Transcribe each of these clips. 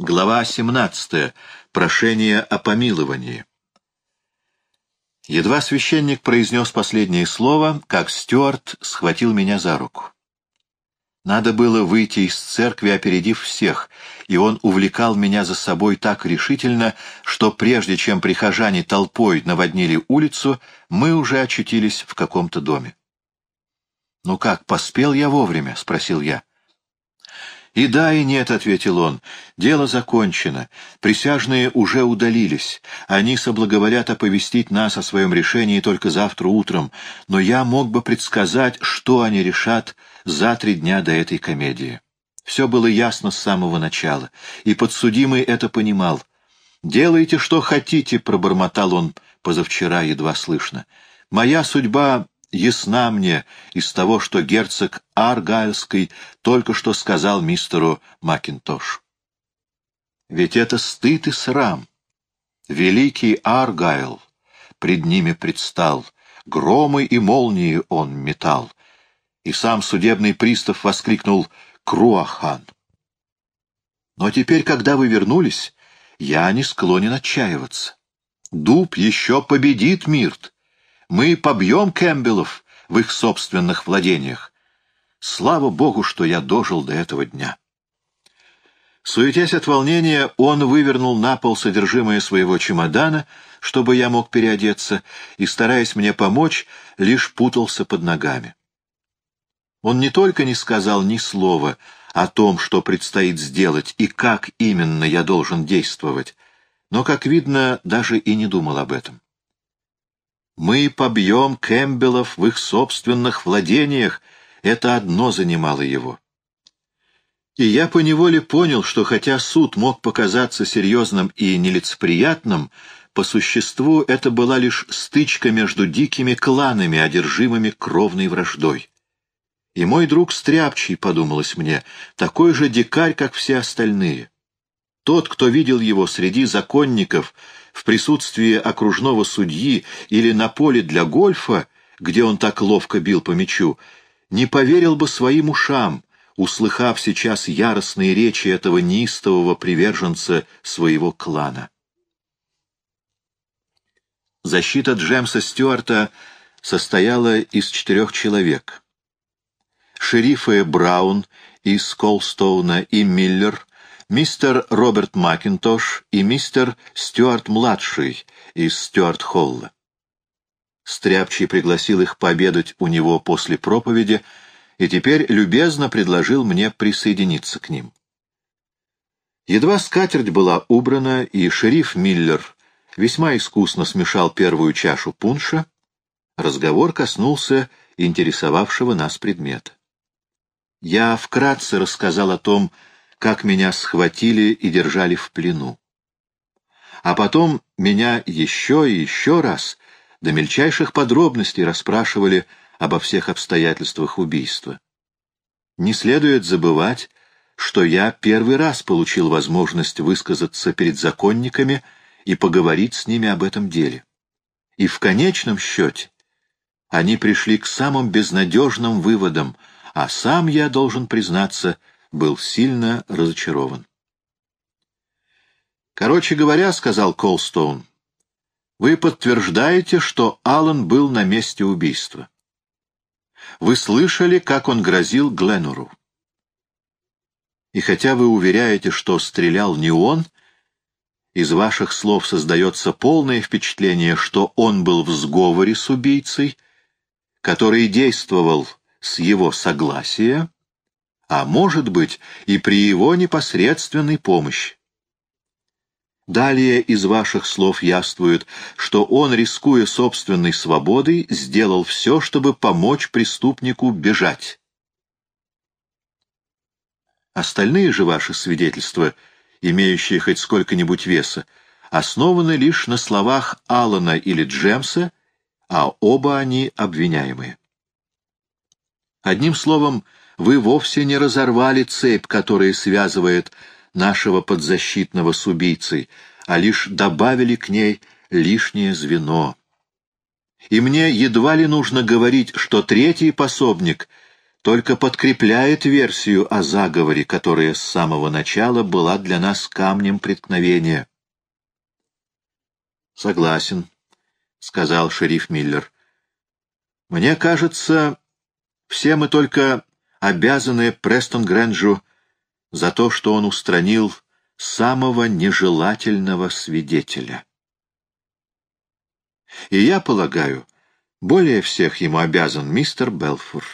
Глава 17. Прошение о помиловании. Едва священник произнес последнее слово, как Стюарт схватил меня за руку. Надо было выйти из церкви, опередив всех, и он увлекал меня за собой так решительно, что прежде чем прихожане толпой наводнили улицу, мы уже очутились в каком-то доме. «Ну как, поспел я вовремя?» — спросил я. «И да, и нет», — ответил он. «Дело закончено. Присяжные уже удалились. Они соблаговолят оповестить нас о своем решении только завтра утром. Но я мог бы предсказать, что они решат за три дня до этой комедии». Все было ясно с самого начала, и подсудимый это понимал. «Делайте, что хотите», — пробормотал он позавчера едва слышно. «Моя судьба ясна мне из того, что герцог Аргайлский только что сказал мистеру Макинтош. Ведь это стыд и срам. Великий Аргайл пред ними предстал, громы и молнии он метал, и сам судебный пристав воскликнул «Круахан!». Но теперь, когда вы вернулись, я не склонен отчаиваться. Дуб еще победит Мирт, мы побьем Кэмпбеллов в их собственных владениях. Слава Богу, что я дожил до этого дня. Суетясь от волнения, он вывернул на пол содержимое своего чемодана, чтобы я мог переодеться, и, стараясь мне помочь, лишь путался под ногами. Он не только не сказал ни слова о том, что предстоит сделать и как именно я должен действовать, но, как видно, даже и не думал об этом. Мы побьем Кэмпбеллов в их собственных владениях, это одно занимало его. И я поневоле понял, что хотя суд мог показаться серьезным и нелицеприятным, по существу это была лишь стычка между дикими кланами, одержимыми кровной враждой. И мой друг Стряпчий, подумалось мне, такой же дикарь, как все остальные. Тот, кто видел его среди законников, в присутствии окружного судьи или на поле для гольфа, где он так ловко бил по мячу, не поверил бы своим ушам, услыхав сейчас яростные речи этого неистового приверженца своего клана. Защита Джемса Стюарта состояла из четырех человек. Шерифы Браун из Колстоуна и Миллер мистер Роберт Макинтош и мистер Стюарт-младший из Стюарт-Холла. Стряпчий пригласил их пообедать у него после проповеди и теперь любезно предложил мне присоединиться к ним. Едва скатерть была убрана, и шериф Миллер весьма искусно смешал первую чашу пунша, разговор коснулся интересовавшего нас предмета. Я вкратце рассказал о том, как меня схватили и держали в плену. А потом меня еще и еще раз до мельчайших подробностей расспрашивали обо всех обстоятельствах убийства. Не следует забывать, что я первый раз получил возможность высказаться перед законниками и поговорить с ними об этом деле. И в конечном счете они пришли к самым безнадежным выводам, а сам я, должен признаться, был сильно разочарован. «Короче говоря, — сказал Колстоун, — вы подтверждаете, что Аллан был на месте убийства. Вы слышали, как он грозил Гленнору. И хотя вы уверяете, что стрелял не он, из ваших слов создается полное впечатление, что он был в сговоре с убийцей, который действовал с его согласия, а может быть и при его непосредственной помощи. Далее из ваших слов яствует, что он, рискуя собственной свободой, сделал все, чтобы помочь преступнику бежать. Остальные же ваши свидетельства, имеющие хоть сколько-нибудь веса, основаны лишь на словах Алана или Джемса, а оба они обвиняемые. Одним словом, вы вовсе не разорвали цепь, которая связывает нашего подзащитного с убийцей, а лишь добавили к ней лишнее звено. И мне едва ли нужно говорить, что третий пособник только подкрепляет версию о заговоре, которая с самого начала была для нас камнем преткновения. «Согласен», — сказал шериф Миллер. «Мне кажется, все мы только обязаны Престон Грэнджу за то, что он устранил самого нежелательного свидетеля. И я полагаю, более всех ему обязан мистер Белфур.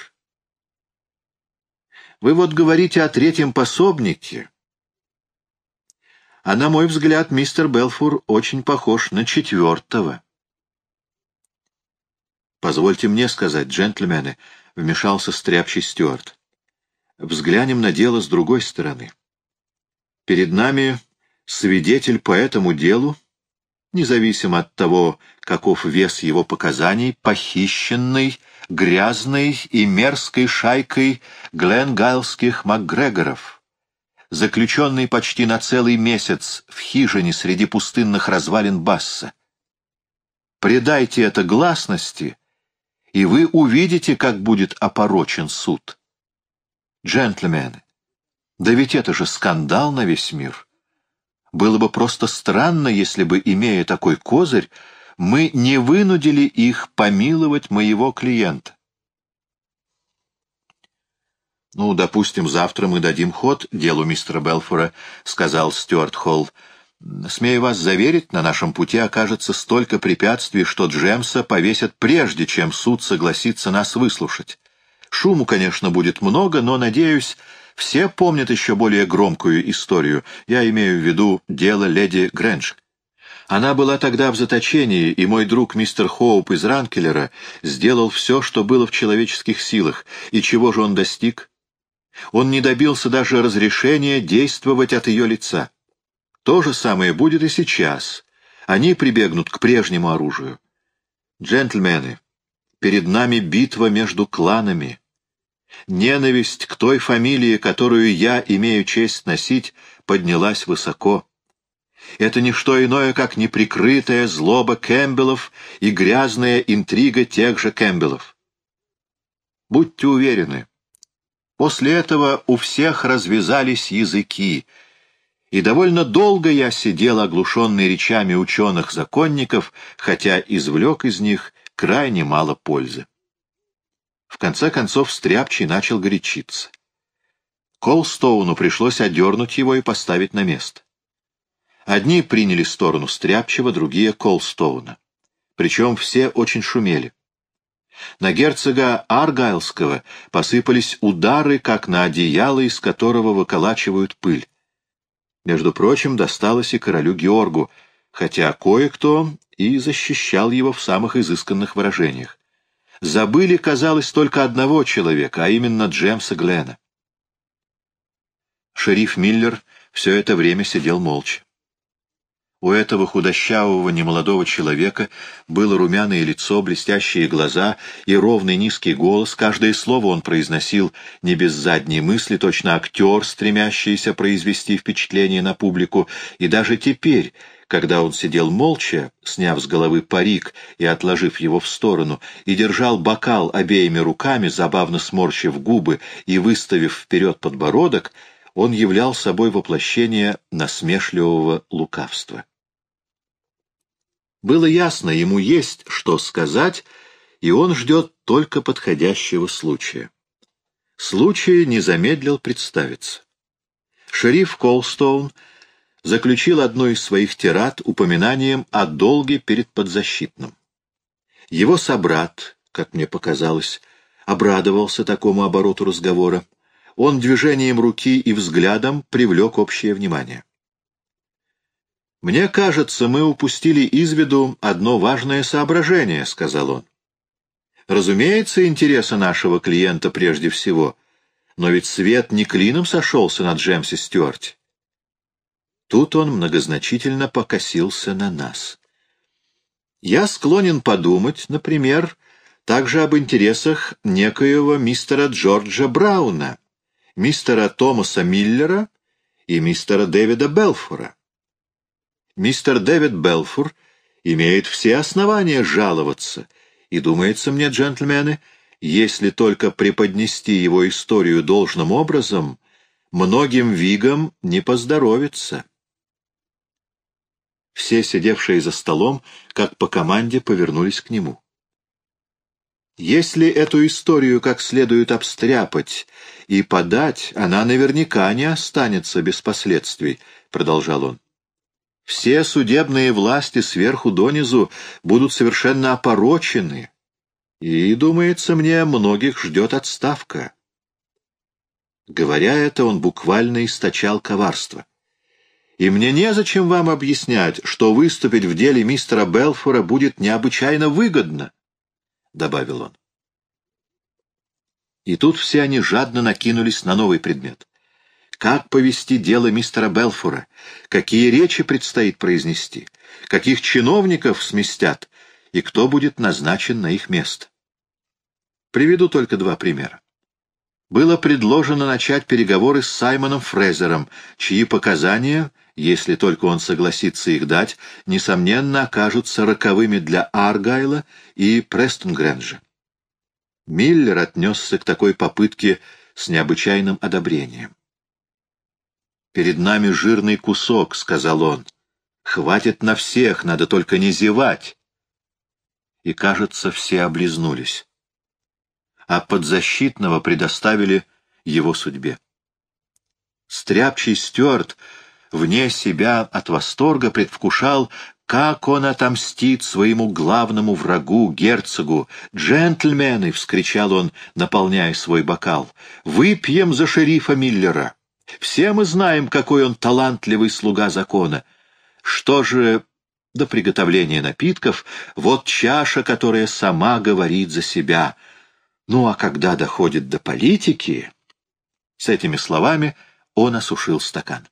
Вы вот говорите о третьем пособнике, а на мой взгляд мистер Белфур очень похож на четвертого. Позвольте мне сказать, джентльмены, — вмешался стряпчий Стюарт. Взглянем на дело с другой стороны. Перед нами свидетель по этому делу, независимо от того, каков вес его показаний, похищенный, грязной и мерзкой шайкой гленгайлских макгрегоров, заключенный почти на целый месяц в хижине среди пустынных развалин Басса. Предайте это гласности, и вы увидите, как будет опорочен суд. Джентльмены, да ведь это же скандал на весь мир. Было бы просто странно, если бы, имея такой козырь, мы не вынудили их помиловать моего клиента. «Ну, допустим, завтра мы дадим ход делу мистера Белфора», — сказал Стюарт Холл. «Смею вас заверить, на нашем пути окажется столько препятствий, что Джемса повесят прежде, чем суд согласится нас выслушать. Шуму, конечно, будет много, но, надеюсь, все помнят еще более громкую историю. Я имею в виду дело леди Грэндж. Она была тогда в заточении, и мой друг мистер Хоуп из Ранкелера сделал все, что было в человеческих силах. И чего же он достиг? Он не добился даже разрешения действовать от ее лица. То же самое будет и сейчас. Они прибегнут к прежнему оружию. Джентльмены, перед нами битва между кланами. Ненависть к той фамилии, которую я имею честь носить, поднялась высоко. Это не что иное, как неприкрытая злоба Кэмпбеллов и грязная интрига тех же Кэмпбеллов. Будьте уверены, после этого у всех развязались языки, и довольно долго я сидел, оглушенный речами ученых-законников, хотя извлек из них крайне мало пользы. В конце концов Стряпчий начал горячиться. Колстоуну пришлось одернуть его и поставить на место. Одни приняли сторону Стряпчего, другие — Колстоуна. Причем все очень шумели. На герцога Аргайлского посыпались удары, как на одеяло, из которого выколачивают пыль. Между прочим, досталось и королю Георгу, хотя кое-кто и защищал его в самых изысканных выражениях забыли, казалось, только одного человека, а именно Джемса Глена. Шериф Миллер все это время сидел молча. У этого худощавого немолодого человека было румяное лицо, блестящие глаза и ровный низкий голос. Каждое слово он произносил не без задней мысли, точно актер, стремящийся произвести впечатление на публику. И даже теперь, когда он сидел молча, сняв с головы парик и отложив его в сторону, и держал бокал обеими руками, забавно сморщив губы и выставив вперед подбородок, он являл собой воплощение насмешливого лукавства. Было ясно, ему есть что сказать, и он ждет только подходящего случая. Случай не замедлил представиться. Шериф Колстоун заключил одну из своих тират упоминанием о долге перед подзащитным. Его собрат, как мне показалось, обрадовался такому обороту разговора. Он движением руки и взглядом привлек общее внимание. «Мне кажется, мы упустили из виду одно важное соображение», — сказал он. «Разумеется, интересы нашего клиента прежде всего, но ведь свет не клином сошелся на Джемсе Стюарте». Тут он многозначительно покосился на нас. «Я склонен подумать, например, также об интересах некоего мистера Джорджа Брауна, мистера Томаса Миллера и мистера Дэвида Белфора мистер Дэвид Белфур имеет все основания жаловаться, и, думается мне, джентльмены, если только преподнести его историю должным образом, многим вигам не поздоровится. Все, сидевшие за столом, как по команде, повернулись к нему. Если эту историю как следует обстряпать и подать, она наверняка не останется без последствий, — продолжал он. Все судебные власти сверху донизу будут совершенно опорочены, и, думается мне, многих ждет отставка. Говоря это, он буквально источал коварство. И мне незачем вам объяснять, что выступить в деле мистера Белфора будет необычайно выгодно. — добавил он. И тут все они жадно накинулись на новый предмет. Как повести дело мистера Белфора? Какие речи предстоит произнести? Каких чиновников сместят? И кто будет назначен на их место? Приведу только два примера. Было предложено начать переговоры с Саймоном Фрезером, чьи показания, если только он согласится их дать, несомненно окажутся роковыми для Аргайла и Престонгренджа. Миллер отнесся к такой попытке с необычайным одобрением. «Перед нами жирный кусок», — сказал он. «Хватит на всех, надо только не зевать». И, кажется, все облизнулись. А подзащитного предоставили его судьбе. Стряпчий Стюарт вне себя от восторга предвкушал, как он отомстит своему главному врагу, герцогу? «Джентльмены!» — вскричал он, наполняя свой бокал. «Выпьем за шерифа Миллера! Все мы знаем, какой он талантливый слуга закона. Что же до приготовления напитков, вот чаша, которая сама говорит за себя. Ну а когда доходит до политики...» С этими словами он осушил стакан.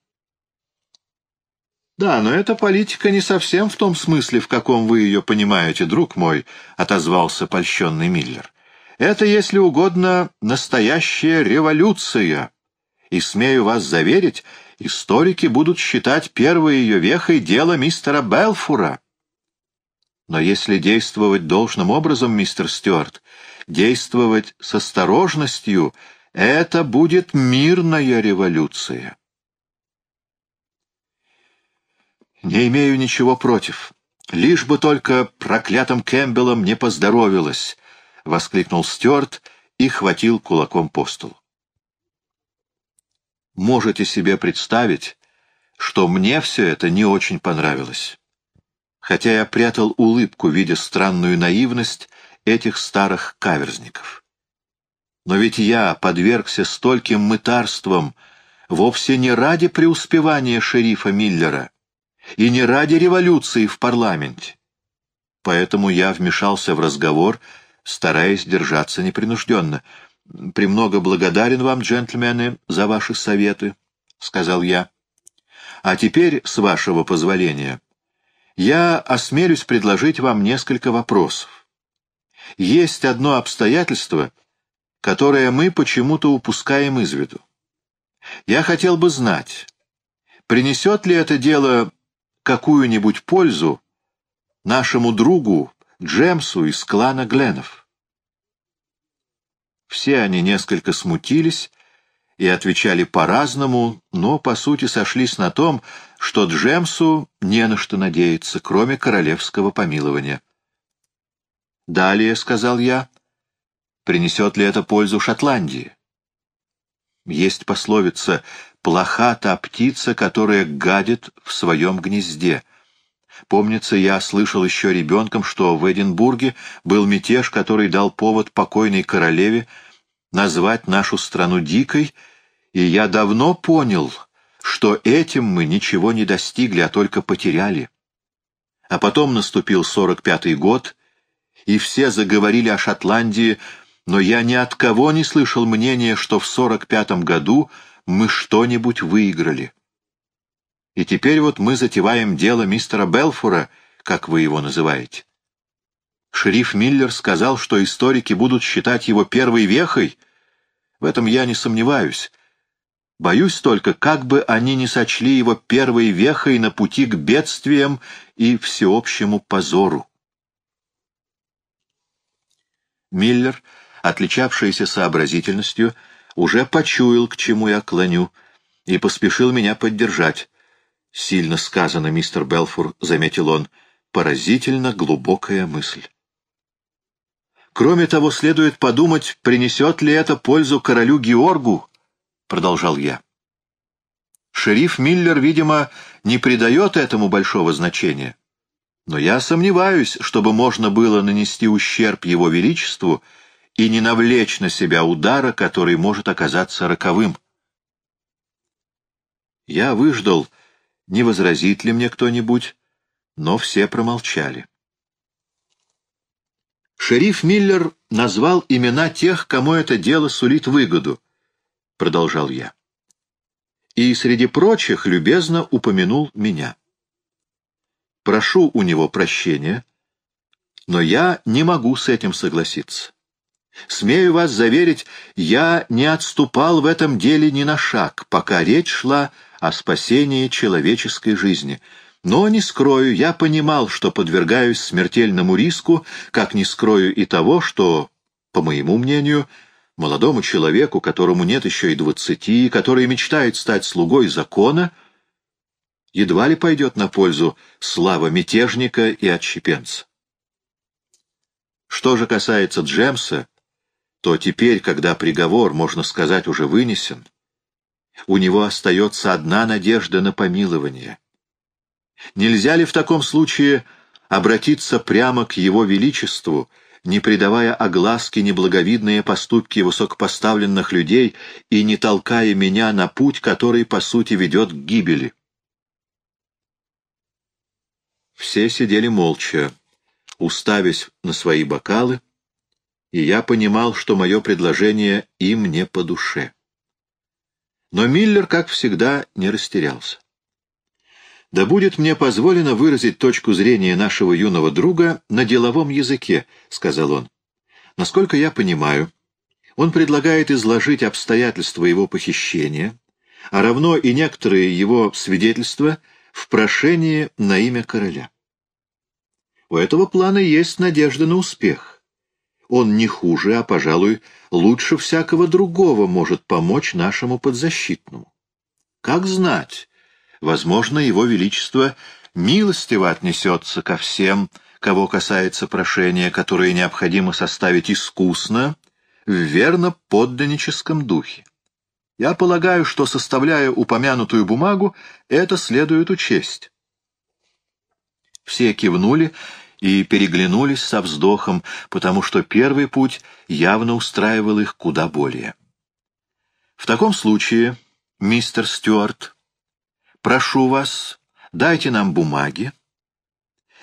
«Да, но эта политика не совсем в том смысле, в каком вы ее понимаете, друг мой», — отозвался польщенный Миллер. «Это, если угодно, настоящая революция. И, смею вас заверить, историки будут считать первой ее вехой дело мистера Белфура». Но если действовать должным образом, мистер Стюарт, действовать с осторожностью, это будет мирная революция. Не имею ничего против. Лишь бы только проклятым Кэмпбеллом не поздоровилось, — воскликнул Стюарт и хватил кулаком по столу. Можете себе представить, что мне все это не очень понравилось. Хотя я прятал улыбку, видя странную наивность этих старых каверзников. Но ведь я подвергся стольким мытарствам вовсе не ради преуспевания шерифа Миллера, и не ради революции в парламенте. Поэтому я вмешался в разговор, стараясь держаться непринужденно. «Премного благодарен вам, джентльмены, за ваши советы», — сказал я. «А теперь, с вашего позволения, я осмелюсь предложить вам несколько вопросов. Есть одно обстоятельство, которое мы почему-то упускаем из виду. Я хотел бы знать, принесет ли это дело какую-нибудь пользу нашему другу Джемсу из клана Гленов. Все они несколько смутились и отвечали по-разному, но, по сути, сошлись на том, что Джемсу не на что надеяться, кроме королевского помилования. «Далее», — сказал я, — «принесет ли это пользу Шотландии?» Есть пословица плоха та птица, которая гадит в своем гнезде. Помнится, я слышал еще ребенком, что в Эдинбурге был мятеж, который дал повод покойной королеве назвать нашу страну дикой, и я давно понял, что этим мы ничего не достигли, а только потеряли. А потом наступил сорок пятый год, и все заговорили о Шотландии, но я ни от кого не слышал мнения, что в сорок пятом году мы что-нибудь выиграли. И теперь вот мы затеваем дело мистера Белфура, как вы его называете. Шериф Миллер сказал, что историки будут считать его первой вехой. В этом я не сомневаюсь. Боюсь только, как бы они не сочли его первой вехой на пути к бедствиям и всеобщему позору. Миллер отличавшийся сообразительностью, уже почуял, к чему я клоню, и поспешил меня поддержать. «Сильно сказано, мистер Белфур», — заметил он, — «поразительно глубокая мысль». «Кроме того, следует подумать, принесет ли это пользу королю Георгу», — продолжал я. Шериф Миллер, видимо, не придает этому большого значения. Но я сомневаюсь, чтобы можно было нанести ущерб его величеству и не навлечь на себя удара, который может оказаться роковым. Я выждал, не возразит ли мне кто-нибудь, но все промолчали. Шериф Миллер назвал имена тех, кому это дело сулит выгоду, — продолжал я. И среди прочих любезно упомянул меня. Прошу у него прощения, но я не могу с этим согласиться. Смею вас заверить, я не отступал в этом деле ни на шаг, пока речь шла спасении человеческой жизни. Но, не скрою, я понимал, что подвергаюсь смертельному риску, как не скрою и того, что, по моему мнению, молодому человеку, которому нет еще и двадцати, который мечтает стать слугой закона, едва ли пойдет на пользу слава мятежника и отщепенца. Что же касается Джемса, то теперь, когда приговор, можно сказать, уже вынесен, у него остается одна надежда на помилование. Нельзя ли в таком случае обратиться прямо к его величеству, не придавая огласки неблаговидные поступки высокопоставленных людей и не толкая меня на путь, который, по сути, ведет к гибели? Все сидели молча, уставясь на свои бокалы, и я понимал, что мое предложение им не по душе. Но Миллер, как всегда, не растерялся. «Да будет мне позволено выразить точку зрения нашего юного друга на деловом языке», — сказал он. «Насколько я понимаю, он предлагает изложить обстоятельства его похищения, а равно и некоторые его свидетельства в прошении на имя короля. У этого плана есть надежда на успех. Он не хуже, а, пожалуй, лучше всякого другого может помочь нашему подзащитному. Как знать, возможно, его величество милостиво отнесется ко всем, кого касается прошения, которое необходимо составить искусно, в верно подданническом духе. Я полагаю, что, составляя упомянутую бумагу, это следует учесть. Все кивнули и переглянулись со вздохом, потому что первый путь явно устраивал их куда более. В таком случае, мистер Стюарт, прошу вас, дайте нам бумаги,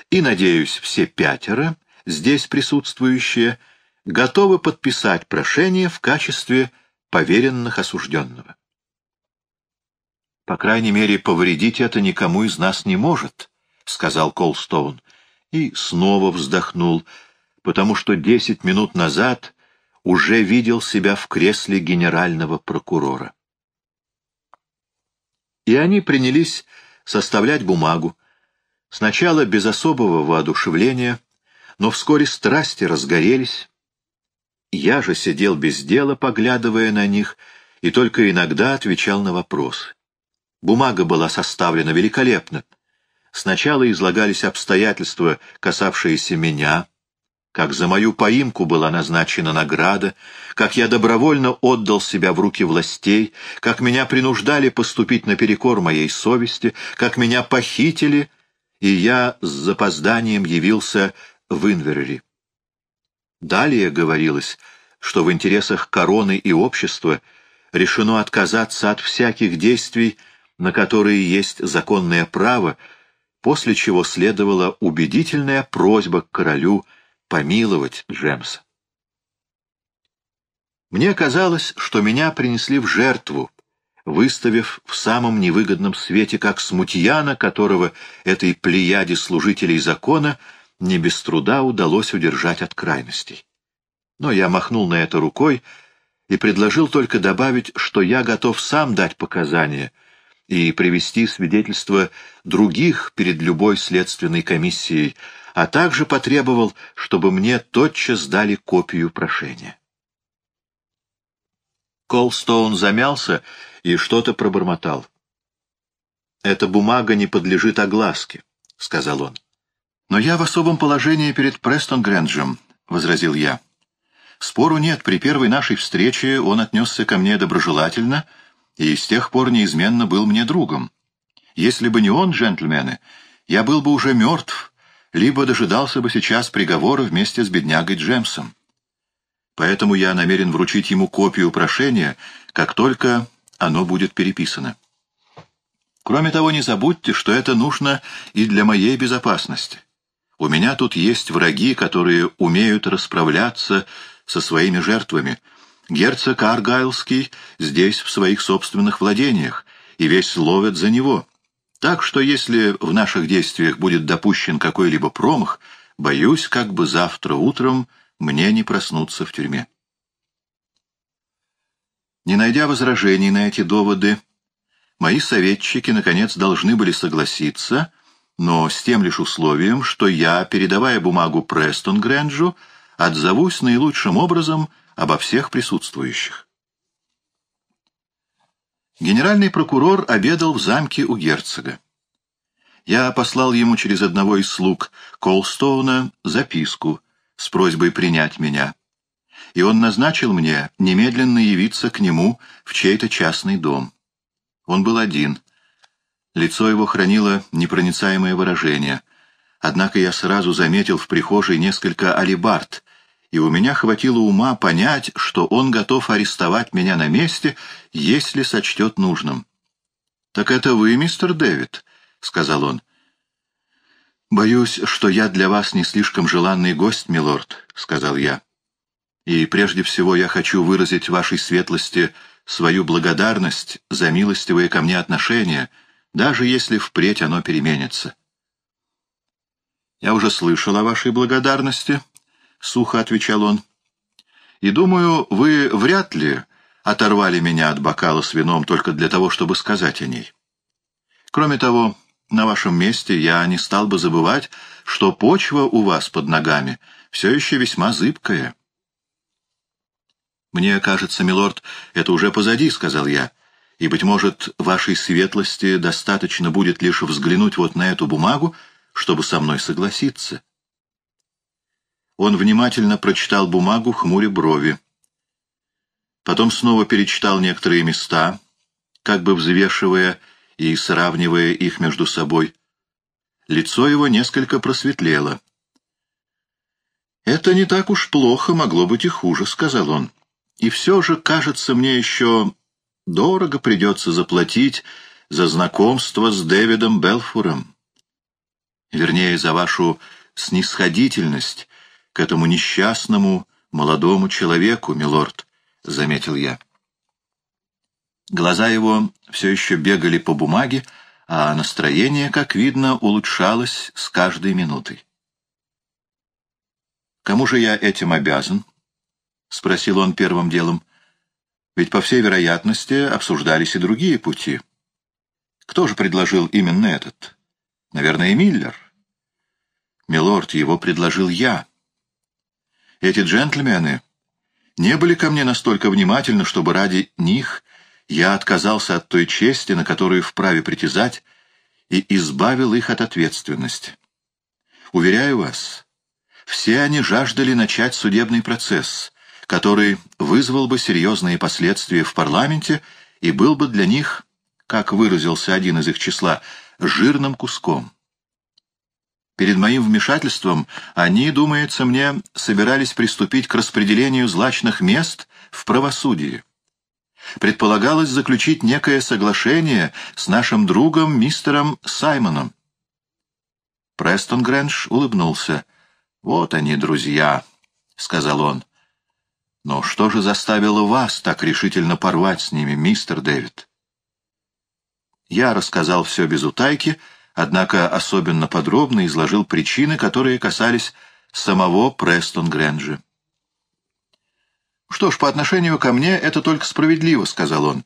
и, надеюсь, все пятеро, здесь присутствующие, готовы подписать прошение в качестве поверенных осужденного. По крайней мере, повредить это никому из нас не может, — сказал Колстоун и снова вздохнул, потому что десять минут назад уже видел себя в кресле генерального прокурора. И они принялись составлять бумагу, сначала без особого воодушевления, но вскоре страсти разгорелись. Я же сидел без дела, поглядывая на них, и только иногда отвечал на вопросы. Бумага была составлена великолепно. Сначала излагались обстоятельства, касавшиеся меня, как за мою поимку была назначена награда, как я добровольно отдал себя в руки властей, как меня принуждали поступить наперекор моей совести, как меня похитили, и я с запозданием явился в Инверри. Далее говорилось, что в интересах короны и общества решено отказаться от всяких действий, на которые есть законное право, после чего следовала убедительная просьба к королю помиловать Джемса. Мне казалось, что меня принесли в жертву, выставив в самом невыгодном свете как смутьяна, которого этой плеяде служителей закона не без труда удалось удержать от крайностей. Но я махнул на это рукой и предложил только добавить, что я готов сам дать показания — и привести свидетельства других перед любой следственной комиссией, а также потребовал, чтобы мне тотчас дали копию прошения. Колстоун замялся и что-то пробормотал. «Эта бумага не подлежит огласке», — сказал он. «Но я в особом положении перед Престон Грэнджем», — возразил я. «Спору нет, при первой нашей встрече он отнесся ко мне доброжелательно и с тех пор неизменно был мне другом. Если бы не он, джентльмены, я был бы уже мертв, либо дожидался бы сейчас приговора вместе с беднягой Джемсом. Поэтому я намерен вручить ему копию прошения, как только оно будет переписано. Кроме того, не забудьте, что это нужно и для моей безопасности. У меня тут есть враги, которые умеют расправляться со своими жертвами. Герцог Аргайлский здесь в своих собственных владениях, и весь ловят за него. Так что если в наших действиях будет допущен какой-либо промах, боюсь, как бы завтра утром мне не проснуться в тюрьме. Не найдя возражений на эти доводы, мои советчики, наконец, должны были согласиться, но с тем лишь условием, что я, передавая бумагу Престон Грэнджу, отзовусь наилучшим образом обо всех присутствующих. Генеральный прокурор обедал в замке у герцога. Я послал ему через одного из слуг Колстоуна записку с просьбой принять меня, и он назначил мне немедленно явиться к нему в чей-то частный дом. Он был один. Лицо его хранило непроницаемое выражение, однако я сразу заметил в прихожей несколько алибард, и у меня хватило ума понять, что он готов арестовать меня на месте, если сочтет нужным. «Так это вы, мистер Дэвид?» — сказал он. «Боюсь, что я для вас не слишком желанный гость, милорд», — сказал я. «И прежде всего я хочу выразить вашей светлости свою благодарность за милостивое ко мне отношение, даже если впредь оно переменится». «Я уже слышал о вашей благодарности», — сухо отвечал он. «И думаю, вы вряд ли оторвали меня от бокала с вином только для того, чтобы сказать о ней. Кроме того, на вашем месте я не стал бы забывать, что почва у вас под ногами все еще весьма зыбкая». «Мне кажется, милорд, это уже позади», — сказал я, «и, быть может, вашей светлости достаточно будет лишь взглянуть вот на эту бумагу, чтобы со мной согласиться». Он внимательно прочитал бумагу, хмуря брови. Потом снова перечитал некоторые места, как бы взвешивая и сравнивая их между собой. Лицо его несколько просветлело. «Это не так уж плохо, могло быть и хуже», — сказал он. «И все же, кажется, мне еще дорого придется заплатить за знакомство с Дэвидом Белфуром. Вернее, за вашу снисходительность к этому несчастному молодому человеку, милорд», — заметил я. Глаза его все еще бегали по бумаге, а настроение, как видно, улучшалось с каждой минутой. «Кому же я этим обязан?» — спросил он первым делом. «Ведь, по всей вероятности, обсуждались и другие пути. Кто же предложил именно этот? Наверное, Миллер. Милорд, его предложил я. Эти джентльмены не были ко мне настолько внимательны, чтобы ради них я отказался от той чести, на которую вправе притязать, и избавил их от ответственности. Уверяю вас, все они жаждали начать судебный процесс, который вызвал бы серьезные последствия в парламенте и был бы для них, как выразился один из их числа, жирным куском. Перед моим вмешательством они, думается мне, собирались приступить к распределению злачных мест в правосудии. Предполагалось заключить некое соглашение с нашим другом мистером Саймоном. Престон Грэндж улыбнулся. «Вот они, друзья», — сказал он. «Но что же заставило вас так решительно порвать с ними, мистер Дэвид?» Я рассказал все без утайки, — однако особенно подробно изложил причины, которые касались самого Престон Грэнджа. «Что ж, по отношению ко мне это только справедливо», — сказал он.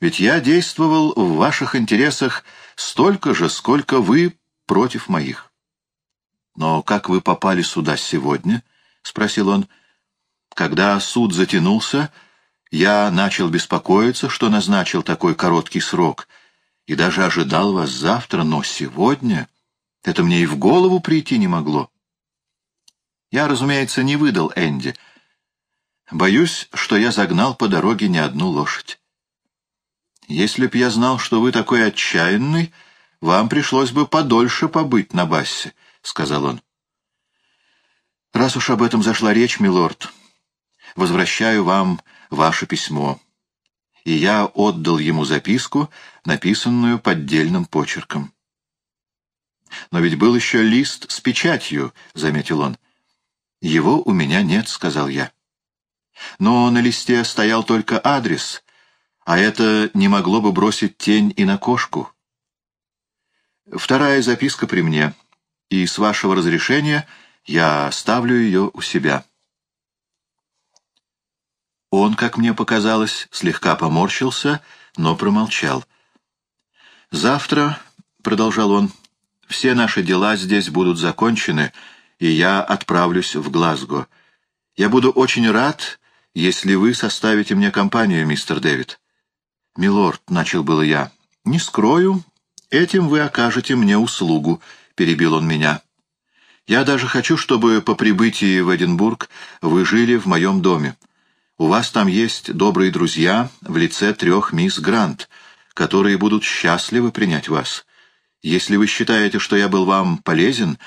«Ведь я действовал в ваших интересах столько же, сколько вы против моих». «Но как вы попали сюда сегодня?» — спросил он. «Когда суд затянулся, Я начал беспокоиться, что назначил такой короткий срок, и даже ожидал вас завтра, но сегодня это мне и в голову прийти не могло. Я, разумеется, не выдал Энди. Боюсь, что я загнал по дороге не одну лошадь. Если б я знал, что вы такой отчаянный, вам пришлось бы подольше побыть на бассе, — сказал он. Раз уж об этом зашла речь, милорд, возвращаю вам ваше письмо. И я отдал ему записку, написанную поддельным почерком. «Но ведь был еще лист с печатью», — заметил он. «Его у меня нет», — сказал я. «Но на листе стоял только адрес, а это не могло бы бросить тень и на кошку». Вторая записка при мне, и с вашего разрешения я оставлю ее у себя. Он, как мне показалось, слегка поморщился, но промолчал. «Завтра», — продолжал он, — «все наши дела здесь будут закончены, и я отправлюсь в Глазго. Я буду очень рад, если вы составите мне компанию, мистер Дэвид». «Милорд», — начал было я, — «не скрою, этим вы окажете мне услугу», — перебил он меня. «Я даже хочу, чтобы по прибытии в Эдинбург вы жили в моем доме. У вас там есть добрые друзья в лице трех мисс Грант, которые будут счастливы принять вас. Если вы считаете, что я был вам полезен,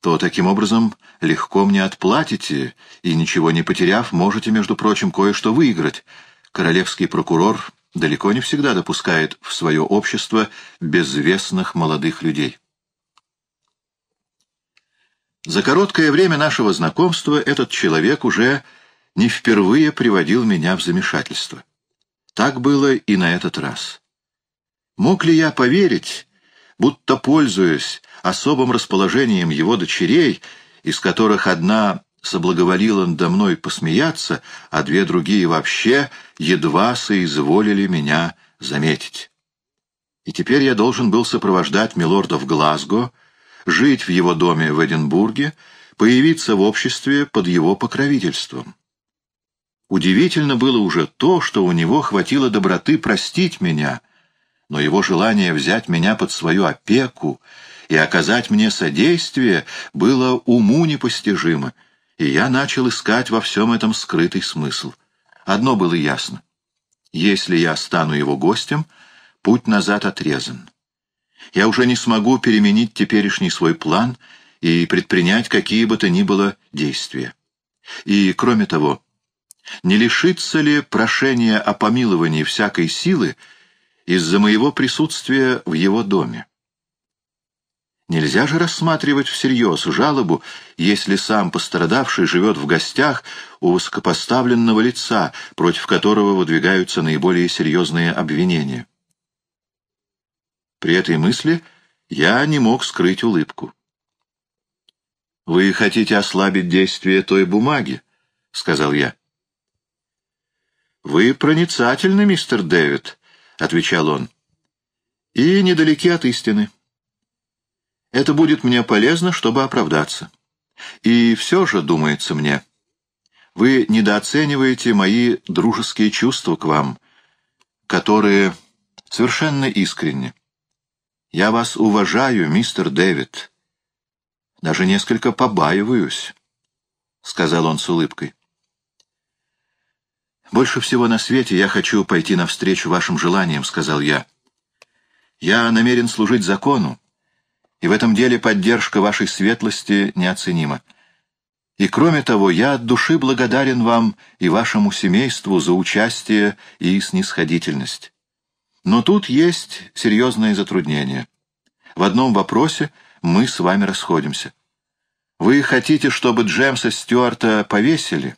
то таким образом легко мне отплатите, и, ничего не потеряв, можете, между прочим, кое-что выиграть. Королевский прокурор далеко не всегда допускает в свое общество безвестных молодых людей. За короткое время нашего знакомства этот человек уже не впервые приводил меня в замешательство. Так было и на этот раз. Мог ли я поверить, будто, пользуясь особым расположением его дочерей, из которых одна соблаговолила надо мной посмеяться, а две другие вообще едва соизволили меня заметить. И теперь я должен был сопровождать милорда в Глазго, жить в его доме в Эдинбурге, появиться в обществе под его покровительством. Удивительно было уже то, что у него хватило доброты простить меня, но его желание взять меня под свою опеку и оказать мне содействие было уму непостижимо, и я начал искать во всем этом скрытый смысл. Одно было ясно. Если я стану его гостем, путь назад отрезан. Я уже не смогу переменить теперешний свой план и предпринять какие бы то ни было действия. И, кроме того, не лишится ли прошение о помиловании всякой силы из-за моего присутствия в его доме? Нельзя же рассматривать всерьез жалобу, если сам пострадавший живет в гостях у высокопоставленного лица, против которого выдвигаются наиболее серьезные обвинения. При этой мысли я не мог скрыть улыбку. «Вы хотите ослабить действие той бумаги?» — сказал я. «Вы проницательны, мистер Дэвид», — отвечал он, — «и недалеки от истины. Это будет мне полезно, чтобы оправдаться. И все же, думается мне, вы недооцениваете мои дружеские чувства к вам, которые совершенно искренни. Я вас уважаю, мистер Дэвид. Даже несколько побаиваюсь», — сказал он с улыбкой. «Больше всего на свете я хочу пойти навстречу вашим желаниям», — сказал я. «Я намерен служить закону, и в этом деле поддержка вашей светлости неоценима. И кроме того, я от души благодарен вам и вашему семейству за участие и снисходительность. Но тут есть серьезные затруднения. В одном вопросе мы с вами расходимся. Вы хотите, чтобы Джемса Стюарта повесили?»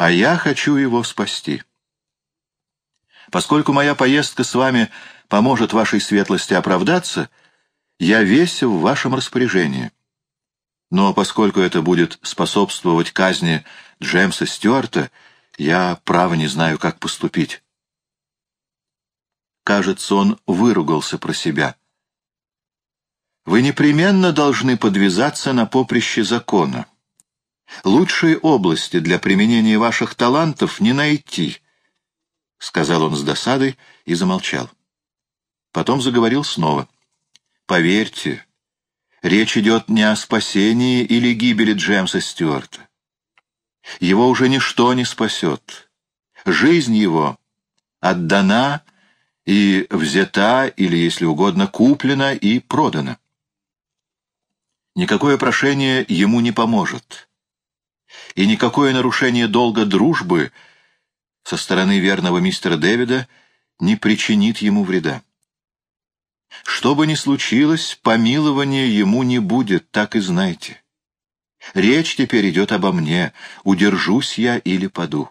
А я хочу его спасти. Поскольку моя поездка с вами поможет вашей светлости оправдаться, я весь в вашем распоряжении. Но поскольку это будет способствовать казни Джемса Стюарта, я, право, не знаю, как поступить. Кажется, он выругался про себя. Вы непременно должны подвязаться на поприще закона. Лучшие области для применения ваших талантов не найти, сказал он с досадой и замолчал. Потом заговорил снова. Поверьте, речь идет не о спасении или гибели Джемса Стюарта. Его уже ничто не спасет. Жизнь его отдана и взята, или, если угодно, куплена и продана. Никакое прошение ему не поможет. И никакое нарушение долга дружбы со стороны верного мистера Дэвида не причинит ему вреда. Что бы ни случилось, помилования ему не будет, так и знайте. Речь теперь идет обо мне, удержусь я или паду.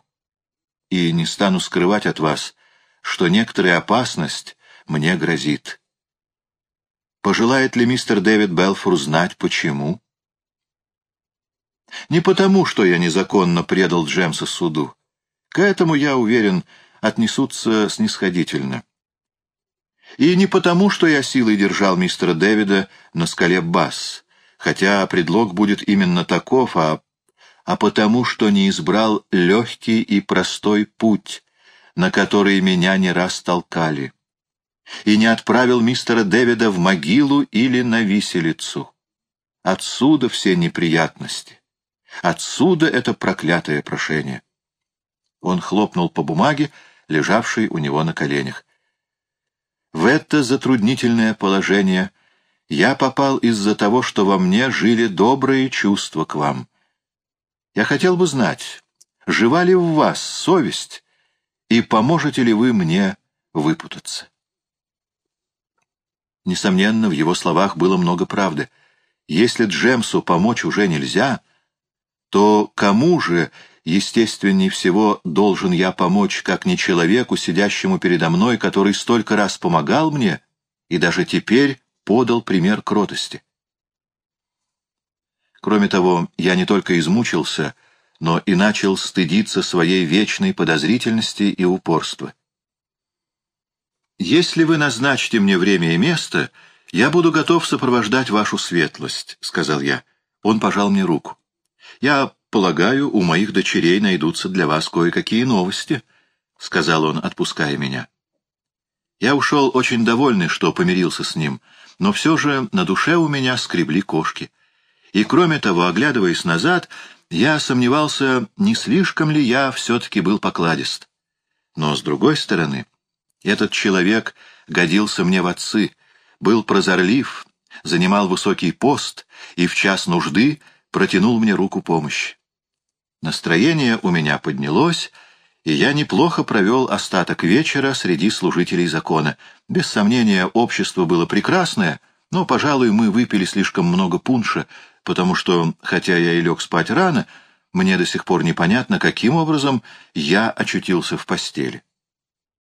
И не стану скрывать от вас, что некоторая опасность мне грозит. Пожелает ли мистер Дэвид Белфур знать, почему? Не потому, что я незаконно предал Джемса суду. К этому, я уверен, отнесутся снисходительно. И не потому, что я силой держал мистера Дэвида на скале Басс, хотя предлог будет именно таков, а, а потому, что не избрал легкий и простой путь, на который меня не раз толкали, и не отправил мистера Дэвида в могилу или на виселицу. Отсюда все неприятности. Отсюда это проклятое прошение. Он хлопнул по бумаге, лежавшей у него на коленях. В это затруднительное положение я попал из-за того, что во мне жили добрые чувства к вам. Я хотел бы знать, жива ли в вас совесть, и поможете ли вы мне выпутаться? Несомненно, в его словах было много правды. Если Джемсу помочь уже нельзя, то кому же, естественней всего, должен я помочь, как не человеку, сидящему передо мной, который столько раз помогал мне и даже теперь подал пример кротости? Кроме того, я не только измучился, но и начал стыдиться своей вечной подозрительности и упорства. «Если вы назначите мне время и место, я буду готов сопровождать вашу светлость», — сказал я. Он пожал мне руку. «Я полагаю, у моих дочерей найдутся для вас кое-какие новости», — сказал он, отпуская меня. Я ушел очень довольный, что помирился с ним, но все же на душе у меня скребли кошки. И кроме того, оглядываясь назад, я сомневался, не слишком ли я все-таки был покладист. Но, с другой стороны, этот человек годился мне в отцы, был прозорлив, занимал высокий пост и в час нужды протянул мне руку помощи. Настроение у меня поднялось, и я неплохо провел остаток вечера среди служителей закона. Без сомнения, общество было прекрасное, но, пожалуй, мы выпили слишком много пунша, потому что, хотя я и лег спать рано, мне до сих пор непонятно, каким образом я очутился в постели.